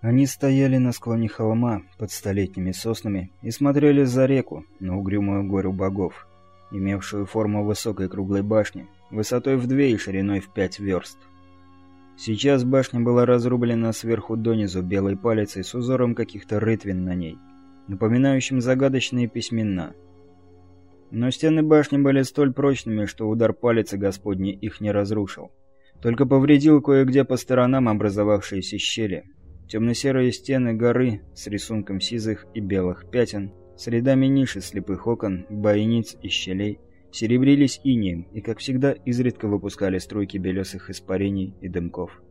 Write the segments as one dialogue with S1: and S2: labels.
S1: Они стояли на склоне холма под столетними соснами и смотрели за реку, на угрюмую гору богов, имевшую форму высокой круглой башни, высотой в две и шириной в пять верст. Сейчас башня была разрублена сверху донизу белой палицей с узором каких-то рытвин на ней, напоминающим загадочные письмена. Но стены башни были столь прочными, что удар палицы Господней их не разрушил. Только повредил кое-где по сторонам образовавшиеся щели, Темно-серые стены горы с рисунком сизых и белых пятен, с рядами ниш из слепых окон, бойниц и щелей, серебрились инеем и, как всегда, изредка выпускали струйки белесых испарений и дымков.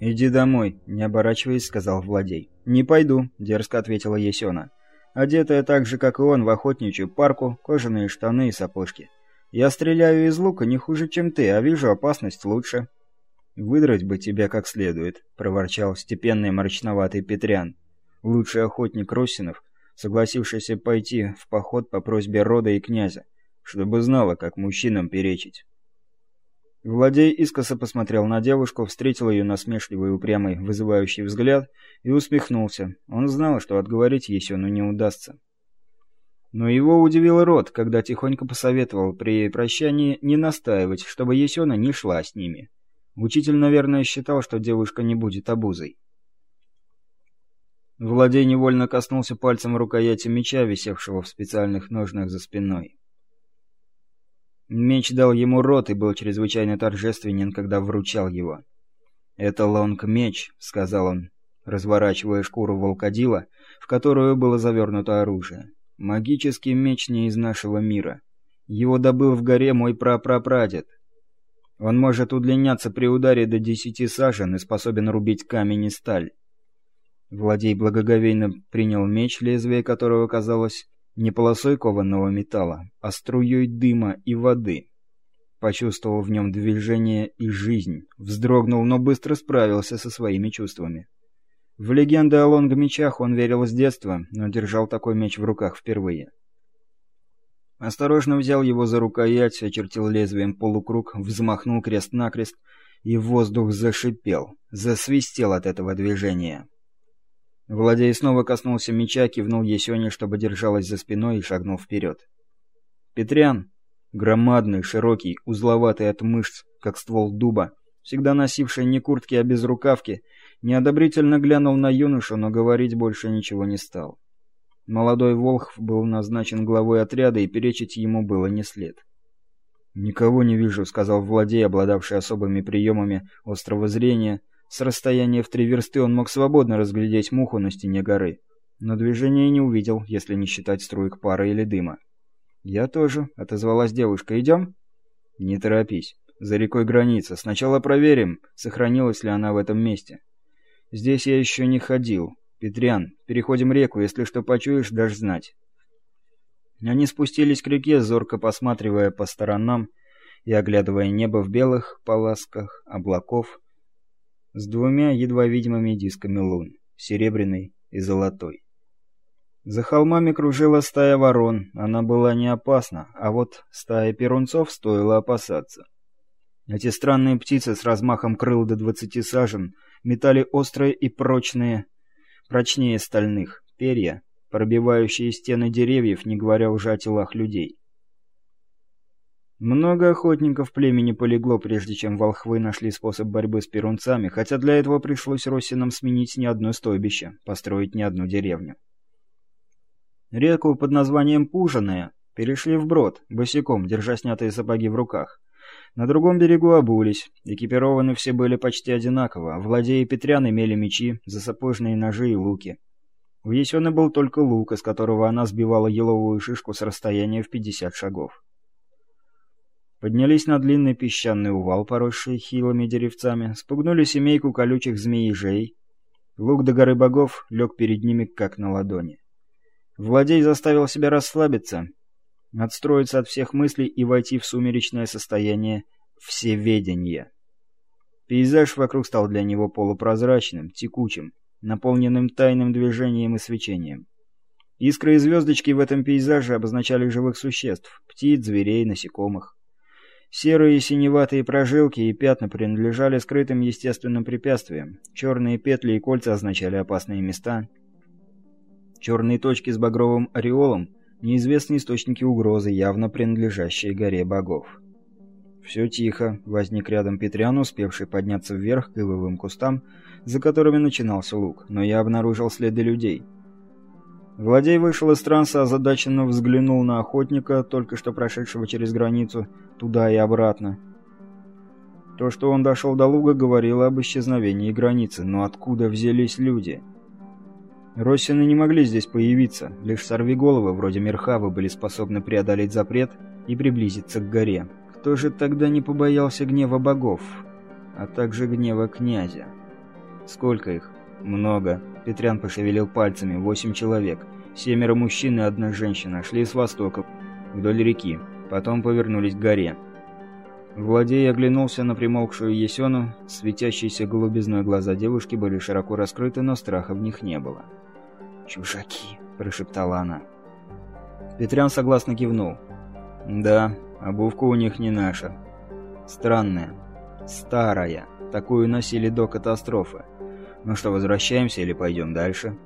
S1: «Иди домой», — не оборачиваясь, сказал Владей. «Не пойду», — дерзко ответила Есена. Одетая так же, как и он, в охотничью парку, кожаные штаны и сапожки. «Я стреляю из лука не хуже, чем ты, а вижу опасность лучше». «Выдрать бы тебя как следует», — проворчал степенный мрачноватый Петрян, лучший охотник Росинов, согласившийся пойти в поход по просьбе рода и князя, чтобы знала, как мужчинам перечить. Владей искоса посмотрел на девушку, встретил ее насмешливый упрямый, вызывающий взгляд и усмехнулся. Он знал, что отговорить Есену не удастся. Но его удивил род, когда тихонько посоветовал при прощании не настаивать, чтобы Есена не шла с ними. Учитель, наверное, считал, что девушка не будет обузой. Владей невольно коснулся пальцем рукояти меча, висевшего в специальных ножнах за спиной. Меч дал ему рот и был чрезвычайно торжественен, когда вручал его. «Это лонг-меч», — сказал он, разворачивая шкуру волкодила, в которую было завернуто оружие. «Магический меч не из нашего мира. Его добыл в горе мой прапрапрадед. Он может удлиняться при ударе до десяти сажен и способен рубить камень и сталь. Владей благоговейно принял меч, лезвие которого казалось не полосой кованого металла, а струей дыма и воды. Почувствовал в нем движение и жизнь, вздрогнул, но быстро справился со своими чувствами. В легенды о лонг-мечах он верил с детства, но держал такой меч в руках впервые. Осторожно взял его за рукоять, очертил лезвием полукруг, взмахнул крест-накрест, и воздух зашипел, засвистел от этого движения. Владей снова коснулся меча, кивнул Есёне, чтобы держалась за спиной, и шагнул вперед. Петрян, громадный, широкий, узловатый от мышц, как ствол дуба, всегда носивший не куртки, а безрукавки, неодобрительно глянул на юношу, но говорить больше ничего не стал. Молодой Волхв был назначен главой отряда, и перечить ему было не след. «Никого не вижу», — сказал Владей, обладавший особыми приемами острого зрения. С расстояния в три версты он мог свободно разглядеть муху на стене горы, но движения не увидел, если не считать струек пара или дыма. «Я тоже», — отозвалась девушка. «Идем?» «Не торопись. За рекой граница. Сначала проверим, сохранилась ли она в этом месте. Здесь я еще не ходил. «Петрян, переходим реку, если что почуешь, дашь знать». Они спустились к реке, зорко посматривая по сторонам и оглядывая небо в белых полосках облаков с двумя едва видимыми дисками лун, серебряной и золотой. За холмами кружила стая ворон, она была не опасна, а вот стая перунцов стоило опасаться. Эти странные птицы с размахом крыл до двадцати сажен метали острые и прочные прочнее стальных, перья, пробивающие стены деревьев, не говоря уже о телах людей. Много охотников племени полегло, прежде чем волхвы нашли способ борьбы с перунцами, хотя для этого пришлось Росинам сменить не одно стойбище, построить не одну деревню. Реку под названием Пужаная перешли вброд, босиком, держа снятые сапоги в руках. На другом берегу обулись. Экипированы все были почти одинаково. Владея и Петрян имели мечи, засапожные ножи и луки. У Есены был только лук, из которого она сбивала еловую шишку с расстояния в 50 шагов. Поднялись на длинный песчаный увал, поросший хилыми деревцами, спугнули семейку колючих змеи-жей. Лук до горы богов лег перед ними, как на ладони. Владей заставил себя расслабиться отстроиться от всех мыслей и войти в сумеречное состояние всеведения. Пейзаж вокруг стал для него полупрозрачным, текучим, наполненным тайным движением и свечением. Искры и звездочки в этом пейзаже обозначали живых существ, птиц, зверей, насекомых. Серые и синеватые прожилки и пятна принадлежали скрытым естественным препятствиям. Черные петли и кольца означали опасные места. Черные точки с багровым ореолом – неизвестные источники угрозы, явно принадлежащие горе богов. Все тихо. Возник рядом Петрян, успевший подняться вверх к ивовым кустам, за которыми начинался луг, но я обнаружил следы людей. Владей вышел из транса, озадаченно взглянул на охотника, только что прошедшего через границу, туда и обратно. То, что он дошел до луга, говорило об исчезновении границы, но откуда взялись люди? Россины не могли здесь появиться, лишь сорвиголовы вроде Мерхавы были способны преодолеть запрет и приблизиться к горе. Кто же тогда не побоялся гнева богов, а также гнева князя? Сколько их? Много. Петрян пошевелил пальцами. Восемь человек. Семеро мужчин и одна женщина шли с востока, вдоль реки. Потом повернулись к горе. Владей оглянулся на примолкшую Есену. Светящиеся голубизной глаза девушки были широко раскрыты, но страха в них не было. «Чужаки!» – прошептала она. Петрян согласно кивнул. «Да, Обувка у них не наша. Странная. Старая. Такую носили до катастрофы. Ну что, возвращаемся или пойдем дальше?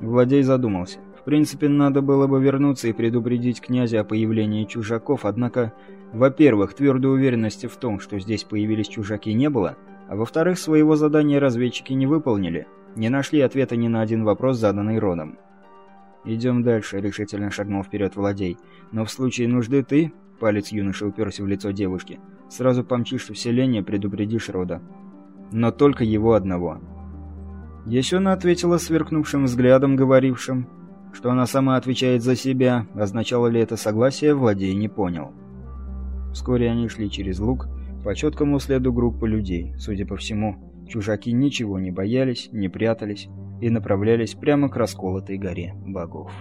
S1: Владей задумался. В принципе, надо было бы вернуться и предупредить князя о появлении чужаков, однако, во-первых, твердой уверенности в том, что здесь появились чужаки, не было, а во-вторых, своего задания разведчики не выполнили, не нашли ответа ни на один вопрос, заданный Родом. «Идем дальше», — решительно шагнул вперед Владей. «Но в случае нужды ты, Палец юноши уперся в лицо девушки. «Сразу помчишь в селение, предупредишь рода. Но только его одного». Есена ответила сверкнувшим взглядом, говорившим, что она сама отвечает за себя. Означало ли это согласие, Владей не понял. Вскоре они шли через луг по четкому следу группы людей. Судя по всему, чужаки ничего не боялись, не прятались и направлялись прямо к расколотой горе богов.